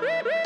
Woo!